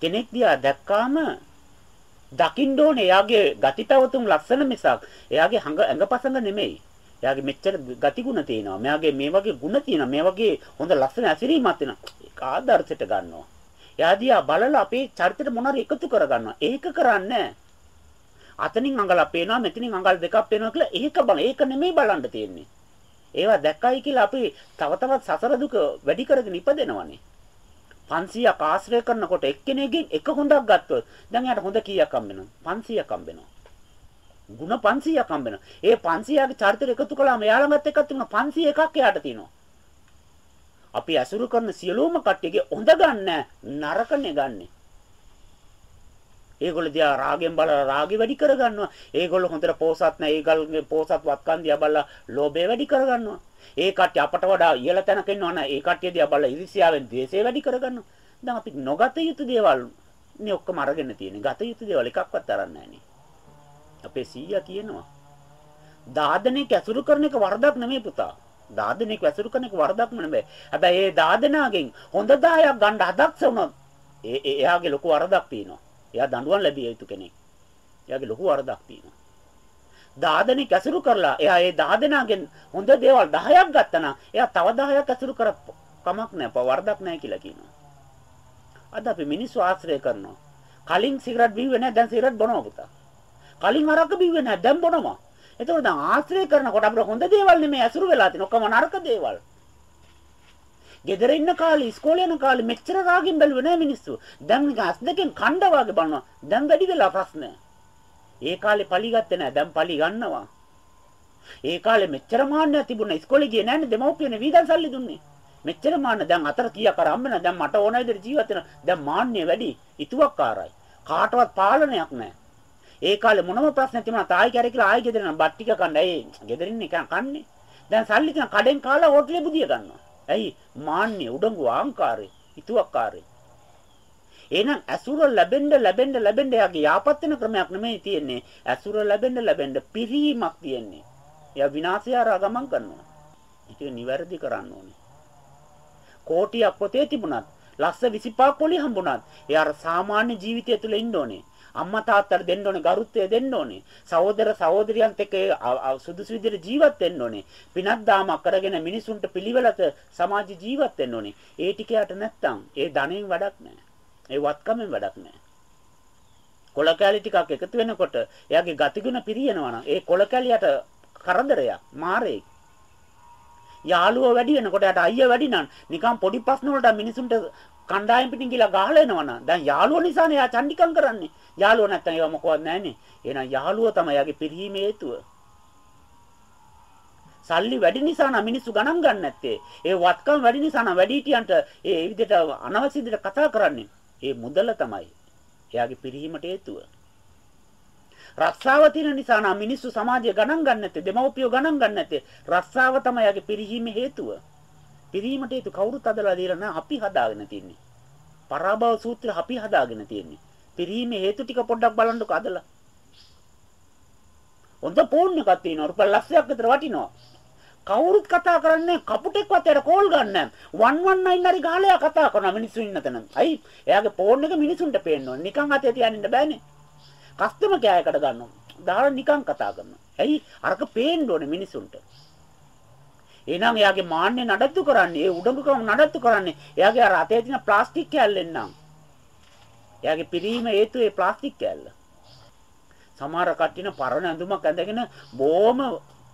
කෙනෙක් දිහා දැක්කාම දකින්න ඕනේ එයාගේ ගතිපැවතුම් ලස්සන මිසක් එයාගේ ඇඟපසඟ නෙමෙයි. එයාගේ මෙච්චර ගතිගුණ තියෙනවා. මෙයාගේ මේ වගේ ගුණ තියෙනවා. මේ වගේ හොඳ ලස්සන ඇසිරීමක් තියෙනවා. ඒක ආදර්ශයට ගන්නවා. එයා දිහා බලලා අපේ චරිතෙට මොනවාරි එකතු කරගන්නවා. ඒක කරන්නේ අතනින් අඟලක් පේනවා මෙතනින් අඟල් දෙකක් පේනවා කියලා ඒක බල ඒක නෙමෙයි බලන්න තියෙන්නේ. ඒවා දැක්කයි කියලා අපි තව තවත් සසර දුක වැඩි කරගෙන ඉපදෙනවනේ. 500ක් ආශ්‍රය කරනකොට එක්කෙනෙක්ගෙන් එක හොඳක් ගත්තොත් දැන් යාට හොඳ කීයක් හම්බෙනවද? 500ක් හම්බෙනවා. ಗುಣ 500ක් හම්බෙනවා. ඒ 500ගේ චරිතය එකතු කළාම එයා ළඟත් එකක් තිබුණා. 500 එකක් එයාට තියෙනවා. අපි අසුරු කරන සියලුම කට්ටියගේ හොඳ ගන්න නරකනේ ගන්නෙ ඒගොල්ලෝ දිහා රාගෙන් බලලා රාගෙ වැඩි කරගන්නවා. ඒගොල්ලෝ හොඳට පෝසත් නැහැ. ඒගොල්ලෝ පෝසත් වත්කම් දිහා බලලා ලෝභය වැඩි කරගන්නවා. ඒ කට්ටිය අපට වඩා ඉහළ තැනක ඉන්නවනේ ඒ කට්ටිය දිහා බලලා ඉරිසියාවෙන් ද්වේෂය වැඩි කරගන්නවා. දැන් අපි නොගත යුතු දේවල් නේ ඔක්කොම අරගෙන තියෙන්නේ. ගත යුතු දේවල් එකක්වත් අරන් නැහැ අපේ සීයා කියනවා. දාදනෙක් ඇසුරු කරන එක වරදක් නෙමෙයි පුතා. දාදනෙක් ඇසුරු කරන එක වරදක්ම නෙමෙයි. හැබැයි ඒ දාදනාගෙන් හොඳ 10ක් ගන්න හදක්ස වුණොත් ඒ එයාගේ ලොකු වරදක් තියෙනවා. එයා දඬුවම් ලැබිය යුතු කෙනෙක්. එයාගේ ලොකු වරදක් තියෙනවා. දාදෙනෙක් ඇසුරු කරලා එයා ඒ දාදෙනාගෙන් හොඳ දේවල් 10ක් ගත්තා නම් එයා තව 10ක් ඇසුරු කර කමක් නැහැ, වරදක් නැහැ කියලා කියනවා. අද අපි මිනිස්සු ආශ්‍රය කරනවා. කලින් සිගරට් බිව්වේ නැහැ, දැන් සිගරට් බොනවා පුතා. කලින් අරක බිව්වේ නැහැ, දැන් බොනවා. එතකොට දැන් ආශ්‍රය කරනකොට අපිට හොඳ දේවල් නෙමෙයි ඇසුරු වෙලා තියෙන ඔක්කොම නරක දේවල්. ගෙදර ඉන්න කාලේ ඉස්කෝලේ යන කාලේ මෙච්චර රාගින් බැලුවේ නෑ මිනිස්සු. දැන් නිකන් අස් දෙකෙන් කණ්ඩ වගේ බලනවා. දැන් වැඩි වෙලා ප්‍රශ්න. ඒ කාලේ පලි ගත්තේ නෑ. දැන් පලි ගන්නවා. ඒ කාලේ මෙච්චර මාන්නයක් තිබුණා. ඉස්කෝලේ ගියේ නෑනේ දෙමව්පියනේ වීදන් සල්ලි දුන්නේ. මෙච්චර මාන්න දැන් අතර කීයක් අර හම්බ වෙනවා. දැන් මට ඕන විදිහට ජීවත් වෙනවා. දැන් මාන්නය වැඩි. ඉතුවක්කාරයි. කාටවත් පාලනයක් නෑ. ඒ කාලේ මොනම ප්‍රශ්නයක් තිබුණා තායි කැරේ කියලා ආයි ගෙදර නම් බත් ටික කන්න. ඒ ගෙදරින් නිකන් කන්නේ. දැන් සල්ලි තියන කඩෙන් කාලා හෝටලේ බුදිය ගන්නවා. ඇයි මාන්නේ උඩඟු ආංකාරේ හිතුවක්කාරේ. එහෙනම් ඇසුර ලැබෙන්න ලැබෙන්න ලැබෙන්න යාගේ යාපත් වෙන ක්‍රමයක් නෙමෙයි තියෙන්නේ. ඇසුර ලැබෙන්න ලැබෙන්න පිරීමක් තියෙන්නේ. එයා විනාශය හරහා ගමන් කරනවා. ඒක නිවැරදි කරන්න ඕනේ. කෝටියක් පොතේ තිබුණත් ලස්ස 25 පොලි හම්බුණත් එයා අර සාමාන්‍ය ජීවිතය තුළ ඉන්න ඕනේ. අම්මා තාත්තට දෙන්න ඕනේ ගරුත්වය දෙන්න ඕනේ. සහෝදර සහෝදරියන්ට එක්ක සුදුසු විදිහට ජීවත් වෙන්න ඕනේ. පිනක් දාමක් කරගෙන මිනිසුන්ට පිළිවෙලට සමාජ ජීවත් වෙන්න ඕනේ. ඒ ටිකයට නැත්තම් ඒ ධනෙන් වැඩක් නැහැ. ඒ වත්කමෙන් වැඩක් නැහැ. කොල කැලි ටිකක් එකතු වෙනකොට එයාගේ ගතිගුණ පිරියනවා නම් ඒ කොල කැලියට කරදරයක් මාරේ යාළුවෝ වැඩි වෙනකොට යට අයියා වැඩි නම් නිකන් පොඩි ප්‍රශ්න වලට මිනිසුන්ට කණ්ඩායම් පිටින් ගිහලා ගහලා එනවනම් දැන් යාළුවෝ නිසානේ එයා චණ්ඩිකම් කරන්නේ. යාළුවෝ නැත්තම් ඒව මොකවත් නැහනේ. එහෙනම් යාළුවෝ තමයි යාගේ පිරීම හේතුව. සල්ලි වැඩි නිසා නම් මිනිස්සු ගණන් ගන්න නැත්තේ. ඒ වත්කම් වැඩි නිසා නම් වැඩිහිටියන්ට ඒ විදිහට අනවශ්‍ය විදිහට කතා කරන්නේ. ඒ මුදල තමයි. එයාගේ පිරීමට හේතුව. රස්සාව තියෙන නිසා නම් මිනිස්සු සමාජය ගණන් ගන්න නැත්තේ. දෙමව්පියෝ ගණන් ගන්න නැත්තේ. රස්සාව තමයි යාගේ පිරීමේ හේතුව. පිරීමට හේතු කවුරුත් අදලා දීලා නැහැ අපි හදාගෙන තින්නේ. පරාභව සූත්‍රය අපි හදාගෙන තින්නේ. පිරීමේ හේතු ටික පොඩ්ඩක් බලන්නකෝ අදලා. හොඳ ෆෝන් එකක් තියෙනවා රුපියල් ලක්ෂයක් විතර වටිනවා. කවුරුත් කතා කරන්නේ කපුටෙක්වත් එයාට කෝල් ගන්න 119 හරි ගහලා කතා කරනවා මිනිස්සු ඉන්න තැන. අයි එයාගේ ෆෝන් එක මිනිසුන්ට පේන්න ඕනේ. නිකන් අතේ තියන්න බෑනේ. කස්ටමර් කෑයකට ගන්නවා. දාලා නිකන් කතා කරනවා. ඇයි අරක පේන්න ඕනේ මිනිසුන්ට. එහෙනම් එයාගේ මාන්නේ නඩත්තු කරන්නේ, ඒ උඩඟුකම නඩත්තු කරන්නේ. එයාගේ අර අතේ තියෙන ප්ලාස්ටික් කෑල්ලෙන් නම්. එයාගේ පිරීම හේතු ඒ ප්ලාස්ටික් කෑල්ල. සමහර කට්ටියන පරණ ඇඳුමක් ඇඳගෙන බොහොම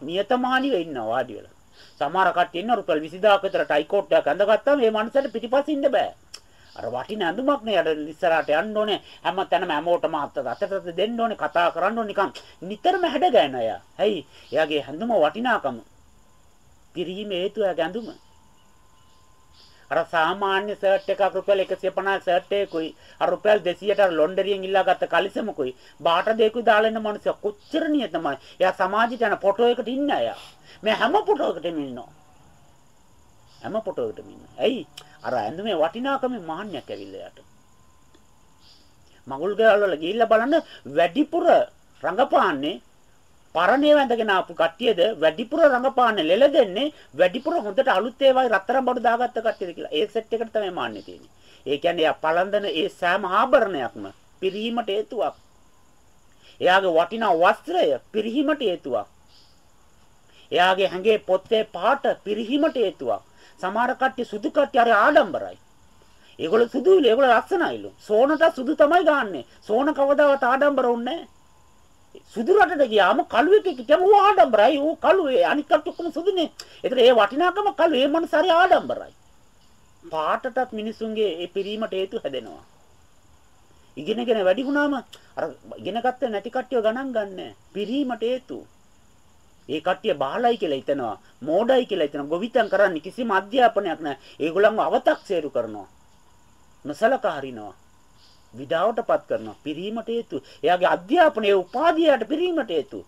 නියතමානීව ඉන්නවා වාඩි වෙලා. සමහර කට්ටිය ඉන්න රුපියල් 20000ක විතර ටයි කෝට් එකක් ඇඳගත්තාම මේ මනුස්සයාට පිටිපස්ස ඉන්න බෑ. අර වටින ඇඳුමක් නේ අර ඉස්සරහට යන්න ඕනේ හැම තැනම හැමෝටම අතට අතට දෙන්න ඕනේ කතා කරන්න ඕනේ නිකන් නිතරම හැඩ ගෑනවා එයා. ඇයි? එයාගේ හැඳුම වටිනාකම පිරීම හේතුව ගැඳුම. අර සාමාන්‍ය ෂර්ට් එකක් රුපියල් 150 ෂර්ට් එකකුයි අර රුපියල් 200ට අර ලොන්ඩරියෙන් ඉල්ලාගත්ත කලිසමකුයි බාට දෙකුයි දාලා ඉන්න මිනිස්සු කොච්චර නියතමයි. එයා සමාජයට යන ෆොටෝ එකට ඉන්න අය. මේ හැම ෆොටෝ එකකටම ඉන්නවා. හැම ෆොටෝ එකකටම ඉන්නවා. ඇයි? අර ඇඳුමේ වටිනාකමේ මාන්නයක් ඇවිල්ලා යට. මගුල් ගෑවල් වල ගිහිල්ලා බලන්න වැඩිපුර රඟපාන්නේ පරණේ වැඳගෙන ආපු කට්ටියද වැඩිපුර රඟපාන්නේ ලෙල දෙන්නේ වැඩිපුර හොඳට අලුත් ඒවායි රත්තරන් බඩු දාගත්ත කට්ටියද කියලා. ඒ සෙට් එකට තමයි මාන්නේ තියෙන්නේ. ඒ කියන්නේ පළඳන ඒ සෑම ආභරණයක්ම පිරීමට හේතුවක්. එයාගේ වටිනා වස්ත්‍රය පිරීමට හේතුවක්. එයාගේ හැඟේ පොත්තේ පාට පිරීමට හේතුවක්. සමහර කට්ටිය සුදු කට්ටිය අර ආඩම්බරයි. ඒගොල්ලෝ සුදුයිලු ඒගොල්ලෝ ලස්සනයිලු. සෝනට සුදු තමයි ගන්නෙ. සෝන කවදාවත් ආඩම්බර වෙන්නේ සුදු රටට ගියාම කළුවෙක් කිව්වම ඌ ආඩම්බරයි. ඌ කළුවේ අනිත් කට්ටිය ඔක්කොම සුදුනේ. ඒතර ඒ වටිනාකම කළු ඒ මනස හරි ආඩම්බරයි. පාටටත් මිනිසුන්ගේ ඒ පිරීමට හේතු හැදෙනවා. ඉගෙනගෙන වැඩි වුණාම අර ඉගෙන ගත්ත නැති කට්ටිය ගණන් ගන්නෑ. පිරීමට හේතු. ඒ කට්ටිය බාලයි කියලා හිතනවා, මෝඩයි කියලා හිතනවා. ගොවිතැන් කරන්නේ කිසිම අධ්‍යාපනයක් නැහැ. ඒගොල්ලන්ව අව탁සේරු කරනවා. නොසලකා හරිනවා. විඩාවටපත් කරනවා. පිරීමට හේතු. එයාගේ අධ්‍යාපනයේ උපාධියට පිරීමට හේතු.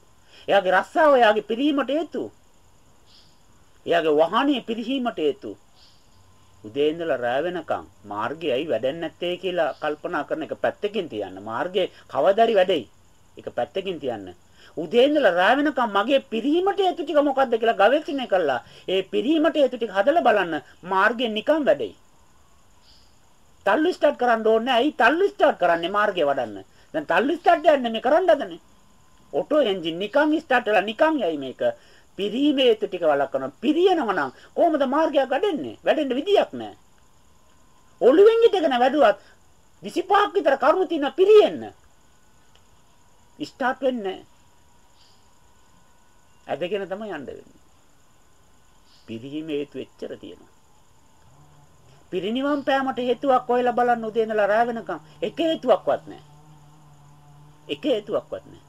එයාගේ රස්සාව එයාගේ පිරීමට හේතු. එයාගේ වාහනේ පිරීමට හේතු. උදේ ඉඳලා රෑ වෙනකම් මාර්ගයයි වැඩෙන්නේ නැත්තේ කියලා කල්පනා කරන එක පැත්තකින් තියන්න. මාර්ගයේ කවදාරි වැඩෙයි. ඒක පැත්තකින් තියන්න. උදේ ඉඳලා රෑ වෙනකම් මගේ පිරීමට හේතු ටික මොකද්ද කියලා ගවේෂණය කළා. ඒ පිරීමට හේතු ටික හදලා බලන්න මාර්ගයෙන් නිකන් වැඩෙයි. තල්ලු ස්ටාර්ට් කරන්න ඕනේ. ඇයි තල්ලු ස්ටාර්ට් කරන්නේ මාර්ගය වඩන්න. දැන් තල්ලු ස්ටාර්ට් යන්නේ මේ කරන්න හදන්නේ. ඔටෝ එන්ජින් නිකන් ස්ටාර්ට් වෙලා නිකන් යයි මේක. පිරීමේ හේතු ටික වළක්වනවා. පිරියනවා නම් කොහොමද මාර්ගයක් වැඩෙන්නේ? වැඩෙන්න විදියක් නැහැ. ඔළුවෙන් ඉඳගෙන වැඩුවත් 25ක් විතර කරුණු තියෙන පිරියෙන්න. ස්ටාර්ට් වෙන්නේ ඇදගෙන තමයි යන්න වෙන්නේ. පිරීමේ හේතු එච්චර තියෙනවා. පිරිනිවන් පෑමට හේතුවක් හොයලා බලන්න උදේ ඉඳලා රාව වෙනකම් එක හේතුවක්වත් නැහැ. එක හේතුවක්වත් නැහැ.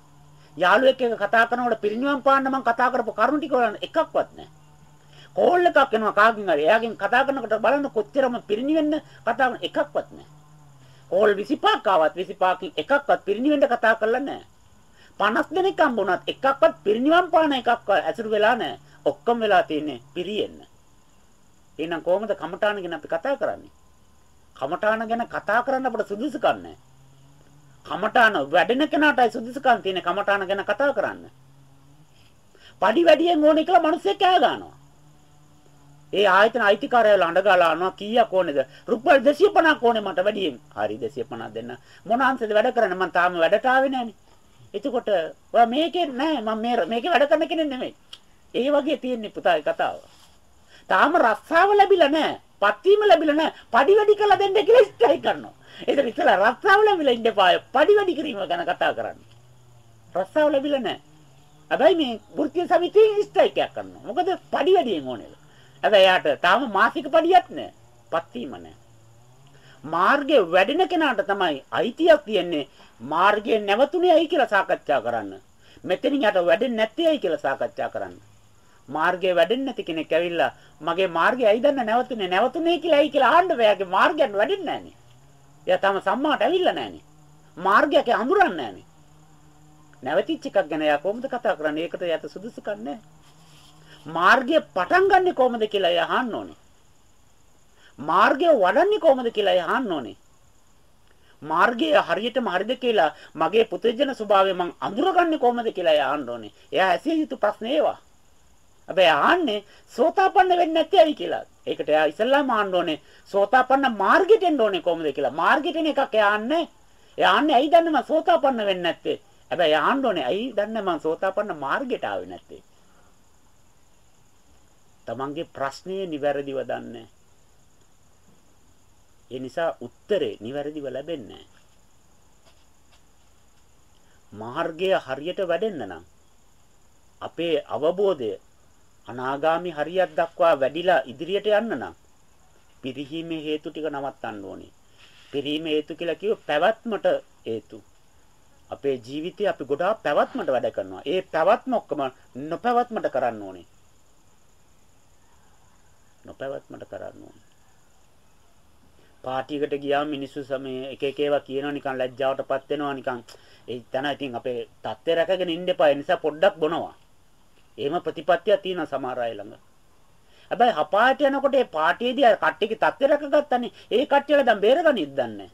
යාළුවෙක් එක්ක කතා කරනකොට පිරිනිවන් පාන්න මම කතා කරපු කරුණු ටික වල එකක්වත් නැහැ. කෝල් එකක් එනවා කාගෙන් හරි. එයාගෙන් කතා කරනකොට බලන්න කොච්චරම පිරිනිවෙන්න කතා කරන එකක්වත් නැහැ. කෝල් 25ක් ආවත් 25කින් එකක්වත් පිරිනිවෙන්න කතා කරලා නැහැ. 50 දෙනෙක් හම්බුණත් එකක්වත් පිරිනිවන් පාන එකක් ඇසුරු වෙලා නැහැ. ඔක්කොම වෙලා තියෙන්නේ පිරියෙන්න. එහෙනම් කොහොමද කමඨාන ගැන අපි කතා කරන්නේ? කමඨාන ගැන කතා කරන්න අපට සුදුසුකම් නැහැ. කමඨාන වැඩෙන කෙනාටයි සුදුසුකම් තියෙන කමඨාන ගැන කතා කරන්න. පඩි වැඩියෙන් ඕනේ කියලා මිනිස්සු කෑ ගන්නවා. ඒ ආයතන අයිතිකාරයල අඬගාලා අනවා කීයක් ඕනේද? රුපියල් 250ක් ඕනේ මට වැඩියෙන්. හරි 250ක් දෙන්න. මොන අංශෙද වැඩ කරන්නේ? මම තාම වැඩට ආවේ නැහනේ. එතකොට ඔයා මේකේ නෑ මම මේ මේකේ වැඩ කරන කෙනෙක් නෙමෙයි. ඒ වගේ තියෙන්නේ පුතාගේ කතාව. තාම රස්සාව ලැබිලා නැහැ. පත්වීම ලැබිලා නැහැ. පඩි වැඩි කරලා දෙන්න කියලා ස්ට්‍රයික් කරනවා. ඒතර ඉතලා රස්සාව ලැබිලා ඉන්න පාය පඩි වැඩි කිරීම ගැන කතා කරන්නේ. රස්සාව ලැබිලා නැහැ. හැබැයි මේ වෘත්තීය සමිතියෙන් ස්ට්‍රයික් එකක් කරනවා. මොකද පඩි වැඩියෙන් ඕනේද? හැබැයි යාට තාම මාසික පඩියක් නැහැ. පත්වීම නැහැ. මාර්ගයේ වැඩෙන කෙනාට තමයි අයිතියක් තියෙන්නේ මාර්ගයේ නැවතුනේ ඇයි කියලා සාකච්ඡා කරන්න. මෙතනින් යට වැඩෙන්නේ නැත්තේ ඇයි කියලා සාකච්ඡා කරන්න. මාර්ගය වැඩෙන්නේ නැති කෙනෙක් ඇවිල්ලා මගේ මාර්ගය ඇයි දන්න නැවතුනේ නැවතුනේ කියලා ඇයි කියලා අහන්න බෑගේ මාර්ගයක් වැඩෙන්නේ නැහනේ. එයා තම සම්මාට ඇවිල්ලා නැහනේ. මාර්ගයක් අඳුරන්නේ නැහනේ. නැවතිච්ච එකක් ගැන එයා කොහොමද කතා කරන්නේ? ඒකට යට සුදුසුකම් නැහැ. මාර්ගය පටන් ගන්නෙ කොහොමද කියලා එයා අහන්න ඕනේ. මාර්ගය වඩන්නේ කොහොමද කියලා එයා අහන්න ඕනේ. මාර්ගය හරියටම හරිද කියලා මගේ පුතේජන ස්වභාවය මං අඳුරගන්නේ කොහොමද කියලා එයා අහන්න ඕනේ. එයා ඇසිය යුතු ප්‍රශ්න ඒවා. හැබැයි ආන්නේ සෝතාපන්න වෙන්නේ නැත්තේ ඇයි කියලා. ඒකට එයා ඉස්සල්ලාම ආන්න ඕනේ සෝතාපන්න මාර්ගෙට එන්න ඕනේ කොහොමද කියලා. මාර්ගෙට එන එකක් එයා ආන්නේ. එයා ආන්නේ ඇයි දන්නේ මම සෝතාපන්න වෙන්නේ නැත්තේ. හැබැයි ආන්න ඕනේ ඇයි දන්නේ මම සෝතාපන්න මාර්ගෙට ආවේ නැත්තේ. තමන්ගේ ප්‍රශ්නේ නිවැරදිව දන්නේ ඒ නිසා උත්තරේ නිවැරදිව ලැබෙන්නේ මාර්ගය හරියට වැඩෙන්න නම් අපේ අවබෝධය අනාගාමි හරියක් දක්වා වැඩිලා ඉදිරියට යන්න නම් පිරිහීමේ හේතු ටික නවත්තන්න ඕනේ. පිරීමේ හේතු කියලා කිව්ව පැවැත්මට හේතු. අපේ ජීවිතේ අපි ගොඩාක් පැවැත්මට වැඩ කරනවා. ඒ පැවැත්ම ඔක්කොම නොපැවැත්මට කරන්න ඕනේ. නොපැවැත්මට කරන්න ඕනේ. පාටියකට ගියාම මිනිස්සු සමේ එක එක ඒවා කියනවා නිකන් ලැජ්ජාවටපත් වෙනවා නිකන් ඒ තන ඉතින් අපේ தත්ත්වය රැකගෙන ඉන්න එපා. ඒ නිසා පොඩ්ඩක් බොනවා. එහෙම ප්‍රතිපත්තියක් තියෙනවා සමහර අය ළඟ. හැබැයි හපායට යනකොට ඒ පාටියේදී කට්ටියගේ තත්ත්වය රැකගත්තානේ. ඒ කට්ටියලා දැන් බේරගනිත් දන්නේ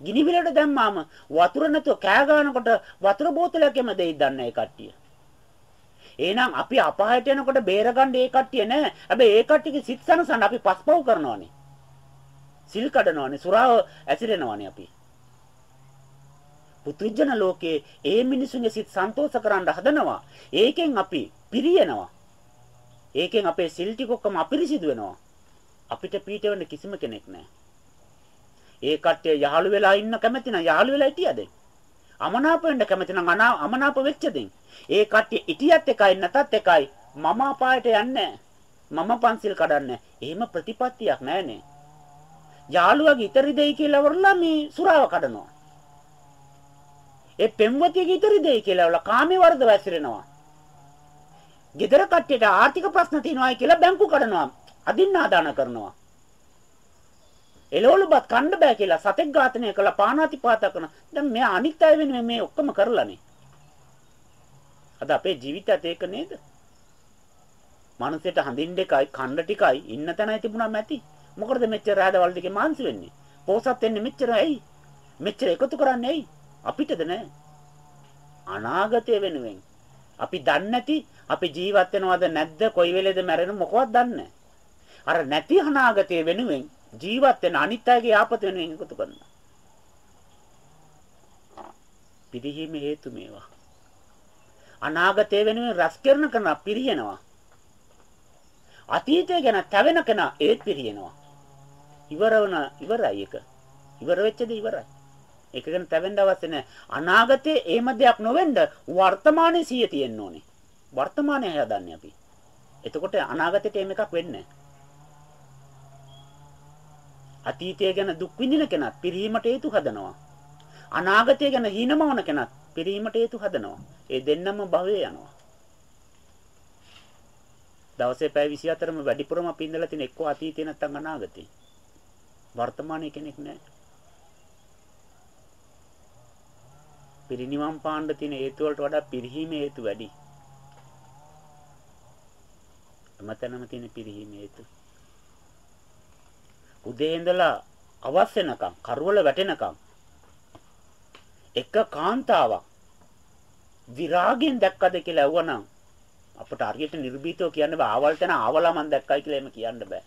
ගිනි විලට දැම්මාම වතුර නැතුව කෑ ගන්නකොට වතුර බෝතලයක්ම දෙයි දන්නේ ඒ කට්ටිය. එහෙනම් අපි අපායට යනකොට බේරගන්න ඒ කට්ටිය නෑ. හැබැයි ඒ කට්ටියගේ සිත් සනසන අපි පස්පව් කරනවානේ. සිල් කඩනවානේ සුරාව ඇසිරෙනවානේ අපි. පුතුජන ලෝකේ ඒ මිනිසුන්ගේ සිත් සන්තෝෂ කරන්න හදනවා. ඒකෙන් අපි පිරියනවා. ඒකෙන් අපේ සිල් ටික ඔක්කොම අපිරිසිදු වෙනවා. අපිට පීඩ වෙන්න කිසිම කෙනෙක් නැහැ. ඒ කට්ටිය යහළු වෙලා ඉන්න කැමති නම් යහළු වෙලා හිටියද? අමනාප වෙන්න කැමති නම් අමනාප වෙච්චද? ඒ කට්ටිය ඉටියත් එකයි නැතත් එකයි මම අපායට යන්නේ මම පන්සිල් කඩන්නේ. එහෙම ප්‍රතිපත්තියක් නැහනේ. යාළුවාගේ ඉතරි දෙයි කියලා වරලා මේ සුරාව කඩනවා. ඒ පෙම්වතියගේ ඉතරි දෙයි කියලා වල කාමේ වර්ධ වැසිරෙනවා. ගෙදර කට්ටියට ආර්ථික ප්‍රශ්න තියෙනවායි කියලා බැංකු කඩනවා. අදින්න ආදාන කරනවා. එළවලුපත් කන්න බෑ කියලා සතෙක් ඝාතනය කළා පානාතිපාත කරන. දැන් මෙයා අනිත් අය වෙනුවෙන් මේ ඔක්කොම කරලානේ. අද අපේ ජීවිතයත් ඒක නේද? මනසට හඳින්න එකයි කන්න ටිකයි ඉන්න තැනයි තිබුණාම ඇති. මොකටද මෙච්චර රාදවල් දෙකේ මාන්සි වෙන්නේ? පෝසත් වෙන්නේ මෙච්චර ඇයි? මෙච්චර එකතු කරන්නේ ඇයි? අපිටද නෑ. අනාගතය වෙනුවෙන් අපි දන්නේ නැති අපි ජීවත් වෙනවද නැද්ද කොයි වෙලේද මැරෙන මොකවත් දන්නේ අර නැති අනාගතය වෙනුවෙන් ජීවත් වෙන අනිත් අයගේ ආපත වෙනුවෙන් එකතු කරනවා. පිරිහීම හේතු මේවා. අනාගතය වෙනුවෙන් රැස් කරන කෙනා පිරියනවා. අතීතය ගැන තැවෙන කෙනා ඒත් පිරියනවා. ඉවර වුණ ඉවරයි ඒක. ඉවර වෙච්චද ඉවරයි. ඒක ගැන තැවෙන්න අවශ්‍ය නැහැ. අනාගතයේ එහෙම දෙයක් නොවෙන්න වර්තමානයේ සිය තියෙන්න ඕනේ. වර්තමානයේ හදන්නේ අපි. එතකොට අනාගතයට එහෙම එකක් වෙන්නේ අතීතය ගැන දුක් විඳින කෙනත් පිරීමට හේතු හදනවා. අනාගතය ගැන හීනමවන කෙනත් පිරීමට හේතු හදනවා. ඒ දෙන්නම භවයේ යනවා. දවසේ පැය 24ම වැඩිපුරම අපි ඉඳලා තියෙන එක්ක අතීතේ නැත්නම් අනාගතේ. වර්තමානයේ කෙනෙක් නැහැ. පිරිනිවන් පාන්න තියෙන හේතු වලට වඩා පිරිහීමේ හේතු වැඩි. හැමතැනම තියෙන පිරිහීමේ හේතු. උදේ ඉඳලා අවස් වෙනකම් කරවල වැටෙනකම් එක කාන්තාවක් විරාගයෙන් දැක්කද කියලා ඇහුවනම් අපට හරියට නිර්භීතව කියන්න බෑ ආවල් තැන ආවලා මම දැක්කයි කියලා එහෙම කියන්න බෑ.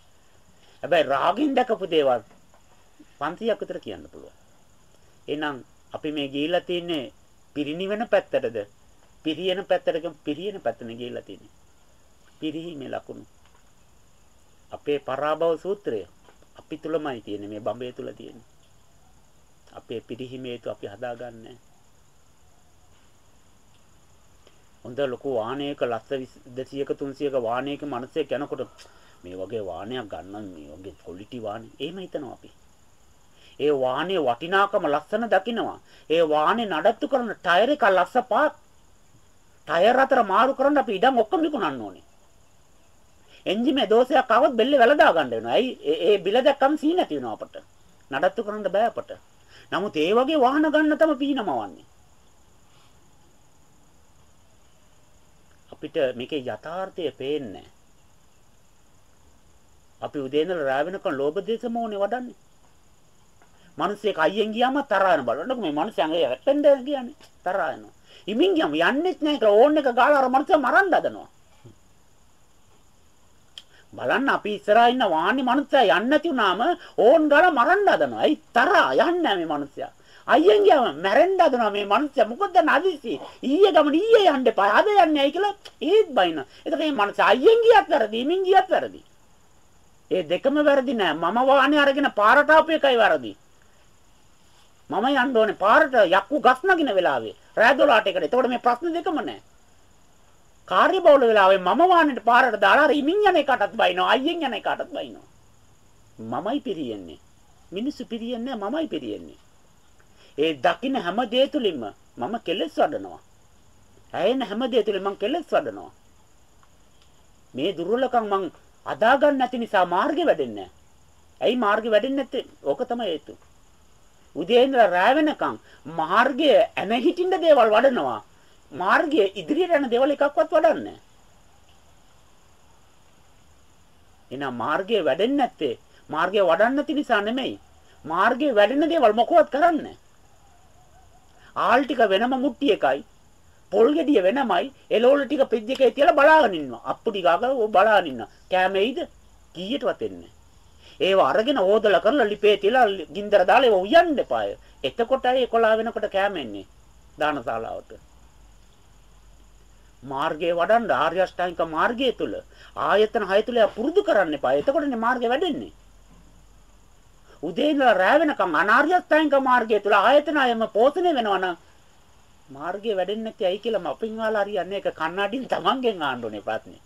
හැබැයි රාගෙන් දැකපු දේවල් 500ක් විතර කියන්න පුළුවන්. එහෙනම් අපි මේ ගිහිල්ලා තින්නේ පිරිණිවෙන පැත්තටද? පිරියන පැත්තටද? පිරියන පැත්තනේ ගිහිල්ලා තින්නේ. පිරිහීමේ ලකුණු. අපේ පරාභව සූත්‍රය අපි තුලමයි තියෙන්නේ මේ බඹේ තුල තියෙන්නේ. අපේ පිරිහීමේ තු අපි හදාගන්නේ හොඳ ලොකු වාහනයක ලස්ස 200ක 300ක වාහනයක මිනිස්සෙක් යනකොට මේ වගේ වාහනයක් ගන්න මේ වගේ ක්වොලිටි වාහනේ එහෙම හිතනවා අපි. ඒ වාහනේ වටිනාකම ලස්සන දකින්නවා. ඒ වාහනේ නඩත්තු කරන ටයර් එක ලස්ස පාත්. ටයර් අතර මාරු කරන්න අපි ඉඩම් ඔක්කොම විකුණන්න ඕනේ. එන්ජිමේ දෝෂයක් આવොත් බෙල්ල වැලදා ගන්න වෙනවා. ඇයි? ඒ බිල දැක්කම සී නැති වෙනවා අපට. නඩත්තු කරන්න බෑ අපට. නමුත් ඒ වගේ වාහන ගන්න තම පීනමවන්නේ. අපිට මේකේ යථාර්ථය පේන්නේ අපි උදේ ඉඳලා රාව වෙනකන් ලෝභ දේශ මොහොනේ වඩන්නේ. මිනිස්සෙක් අයියෙන් ගියාම තරහ යන බලන්නකො මේ මිනිස්සයන්ගේ වැටෙන්න කියන්නේ තරහ යනවා. ඉමින් ගියාම යන්නෙත් නැහැ කියලා ඕන් එක ගාලා අර මිනිස්සයා මරන්න හදනවා. බලන්න අපි ඉස්සරහා ඉන්න වාහනේ මිනිස්සයා යන්නේ නැති වුනාම ඕන් ගාලා මරන්න හදනවා. අයි තරහ යන්නේ නැහැ මේ මිනිස්සයා. අයියෙන් ගියාම මැරෙන්න හදනවා මේ මිනිස්සයා. මොකද නැදිසි. ඊයේ ගමන ඊයේ යන්න එපා. අද යන්නේ ඇයි කියලා ඒත් බයින. එතකොට මේ මිනිස්සයා අයියෙන් ගියත් වැරදි, ඉමින් ගියත් වැරදි. ඒ දෙකම වැරදි නෑ. මම වාහනේ අරගෙන පාරට ආපු එකයි වැරදි. මම යන්න ඕනේ පාරට යක්කු ගස් නගින වෙලාවේ රෑ 12ට එකට. එතකොට මේ ප්‍රශ්න දෙකම නැහැ. කාර්යබහුල වෙලාවේ මම වාහනේට පාරට දාලා අර ඉමින් යන එකටත් බයිනවා අයියෙන් යන එකටත් බයිනවා. මමයි පිරියෙන්නේ. මිනිස්සු පිරියෙන්නේ මමයි පිරියෙන්නේ. ඒ දකින්න හැම දේ තුලින්ම මම කෙලෙස් වඩනවා. ඇයෙන හැම දේ තුලින් මම කෙලෙස් වඩනවා. මේ දුර්වලකම් මං අදා ගන්න නැති නිසා මාර්ගෙ වැඩෙන්නේ නැහැ. ඇයි මාර්ගෙ වැඩෙන්නේ නැත්තේ? ඕක තමයි හේතුව. උදේ ඉඳලා රැ වෙනකන් මාර්ගය ඇන හිටින්න දේවල් වඩනවා. මාර්ගය ඉදිරියට යන දේවල් එකක්වත් වඩන්නේ එහෙනම් මාර්ගය වැඩෙන්නේ නැත්තේ මාර්ගය වඩන්න නැති නිසා නෙමෙයි. මාර්ගය වැඩෙන දේවල් මොකවත් කරන්නේ ආල් ටික වෙනම මුට්ටි එකයි. පොල් ගෙඩිය වෙනමයි. එළවලු ටික පිජ් එකේ තියලා බලාගෙන ඉන්නවා. අප්පු ටික අගව බලාගෙන ඉන්නවා. කෑමෙයිද? කීයටවත් එන්නේ ඒව අරගෙන ඕදලා කරලා ලිපේ තියලා ගින්දර දාලා ඒව උයන්න එපාය. එතකොටයි 11 වෙනකොට කෑමෙන්නේ දානශාලාවට. මාර්ගයේ වඩන්න ආර්ය අෂ්ටාංගික මාර්ගය තුල ආයතන හය තුල පුරුදු කරන්න එපා. එතකොටනේ මාර්ගය වැඩෙන්නේ. උදේ ඉඳලා රැ වෙනකම් අනාර්ය අෂ්ටාංගික මාර්ගය තුල ආයතන හයම පෝෂණය වෙනවා නම් මාර්ගය වැඩෙන්නේ නැති ඇයි කියලා මපින් වහලා හරියන්නේ ඒක කන්නඩින් තමන්ගෙන් ආන්න ඕනේ ප්‍රශ්නේ.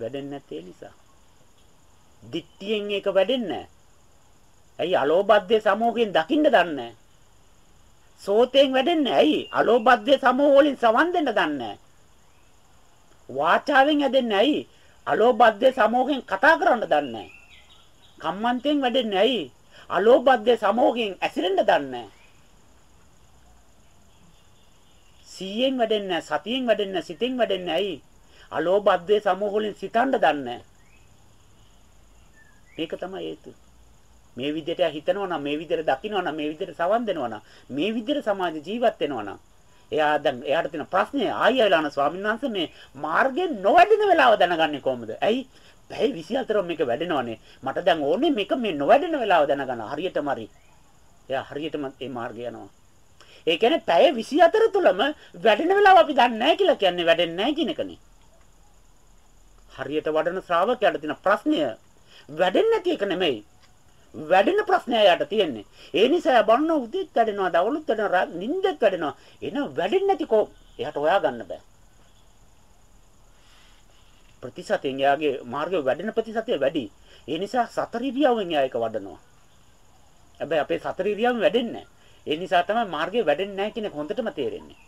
වැඩෙන්නේ නැති නිසා. දිට්ටියෙන් ඒක වැඩෙන්නේ නැහැ. ඇයි අලෝබද්දේ සමෝහයෙන් දකින්න දන්නේ සෝතෙන් වැඩෙන්නේ ඇයි අලෝබද්දේ සමෝහ වලින් සවන් දෙන්න දන්නේ වාචාවෙන් හැදෙන්නේ ඇයි අලෝබද්දේ සමෝහයෙන් කතා කරන්න දන්නේ කම්මන්තෙන් වැඩෙන්නේ ඇයි අලෝබද්දේ සමෝහයෙන් ඇසිරෙන්න දන්නේ සීයෙන් වැඩෙන්නේ සතියෙන් වැඩෙන්නේ සිතෙන් වැඩෙන්නේ ඇයි අලෝබද්දේ සමෝහ වලින් සිතන්න දන්නේ මේක තමයි හේතුව මේ විදිහට හිතනවා නම් මේ විදිහට දකිනවා නම් මේ විදිහට සවන් දෙනවා නම් මේ විදිහට සමාජ ජීවත් වෙනවා නම් එයා දැන් එයාට තියෙන ප්‍රශ්නේ ආයෙ වෙලාන ස්වාමීන් වහන්සේ මේ මාර්ගෙන් නොවැඩෙන වෙලාව දැනගන්නේ කොහොමද? ඇයි? පැය 24 මේක වැඩෙනවනේ. මට දැන් ඕනේ මේක මේ නොවැඩෙන වෙලාව දැනගන්න. හරියටම හරි. එයා හරියටම මේ මාර්ගය යනවා. ඒ කියන්නේ පැය 24 තුලම වැඩෙන වෙලාව අපි දන්නේ නැහැ කියලා කියන්නේ වැඩෙන්නේ නැහැ කියන එකනේ. හරියට වඩන ශ්‍රාවකයාට තියෙන ප්‍රශ්නය වැඩෙන්නේ නැති එක නෙමෙයි. වැඩෙන ප්‍රශ්නය යට තියෙන්නේ. ඒ නිසා බන්න උදේත් වැඩෙනවා, දවල්ුත් වැඩෙනවා, නිින්දත් වැඩෙනවා. එන වැඩෙන්නේ නැති කො එයාට හොයාගන්න බෑ. ප්‍රතිශතයෙන් යාගේ මාර්ගය වැඩෙන ප්‍රතිශතය වැඩි. ඒ නිසා සතර ඉරියව්වෙන් යා එක වඩනවා. හැබැයි අපේ සතර ඉරියව්වෙන් වැඩෙන්නේ ඒ නිසා තමයි මාර්ගය වැඩෙන්නේ නැහැ කියන එක හොඳටම තේරෙන්නේ.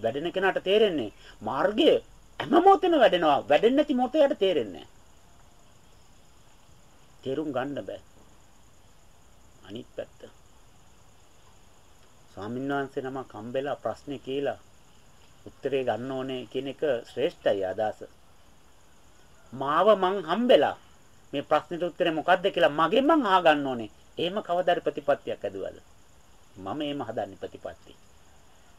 වැඩෙන කෙනාට තේරෙන්නේ මාර්ගය හැම මොහොතෙම වැඩෙනවා. වැඩෙන්නේ නැති මොහොතයට තේරෙන්නේ නැහැ. තේරුම් ගන්න බෑ. අනිත් පැත්ත. ස්වාමීන් වහන්සේ නම කම්බෙලා ප්‍රශ්නේ කියලා උත්තරේ ගන්න ඕනේ කියන එක ශ්‍රේෂ්ඨයි අදහස. මාව මං හම්බෙලා මේ ප්‍රශ්නෙට උත්තරේ මොකද්ද කියලා මගෙන් මං අහගන්න ඕනේ. එහෙම කවදාද ප්‍රතිපත්තියක් ඇදුවද? මම එහෙම හදන්නේ ප්‍රතිපත්ති.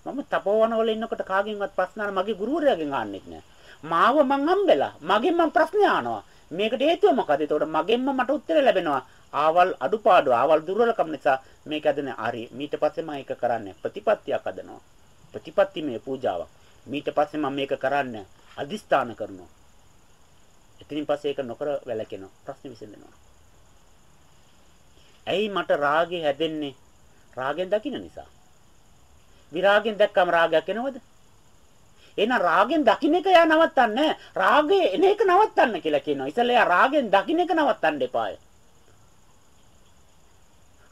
මම තපෝවන වල ඉන්නකොට කාගෙන්වත් ප්‍රශ්න අහන මගේ ගුරුවරයාගෙන් අහන්නෙත් නෑ. මාව මං හම්බෙලා මගෙන් මං ප්‍රශ්න අහනවා. මේකට හේතුව මොකද? ඒතකොට මගෙන්ම මට උත්තර ලැබෙනවා. ආවල් අඩුපාඩු ආවල් දුර්වලකම් නිසා මේක ඇදෙන හරි. ඊට පස්සේ මම ඒක කරන්නේ ප්‍රතිපත්තියක් හදනවා. ප්‍රතිපත්තිමය පූජාවක්. ඊට පස්සේ මම මේක කරන්නේ අදිස්ථාන කරනවා. එතනින් පස්සේ ඒක නොකර වැළකෙනවා. ප්‍රශ්න විසඳෙනවා. ඇයි මට රාගය හැදෙන්නේ? රාගෙන් දකින්න නිසා. විරාගෙන් දැක්කම රාගයක් එනවද? එහෙනම් රාගෙන් දකින්න එක යා නවත්තන්නේ. රාගය එන එක නවත්තන්න කියලා කියනවා. ඉතල යා රාගෙන් දකින්න එක නවත්තන්න එපාය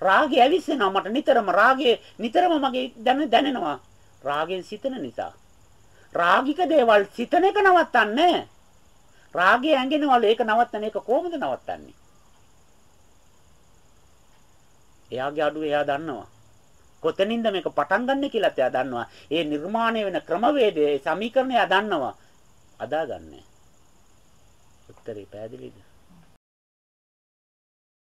රාගය ඇවිස්සෙනවා මට නිතරම. රාගය නිතරම මගේ දැන දැනෙනවා. රාගයෙන් සිතන නිසා. රාගික දේවල් සිතන එක නවත්තන්නේ. රාගය ඇඟෙනවලු ඒක නවත්තන එක කොහොමද නවත්තන්නේ? එයාගේ අඩුව එයා දන්නවා. කොතනින්ද මේක පටන් ගන්න කියලාත් එයා දන්නවා. ඒ නිර්මාණය වෙන ක්‍රමවේදය සමීකරණය එයා දන්නවා. අදාගන්නේ. උත්තරේ පැහැදිලිද?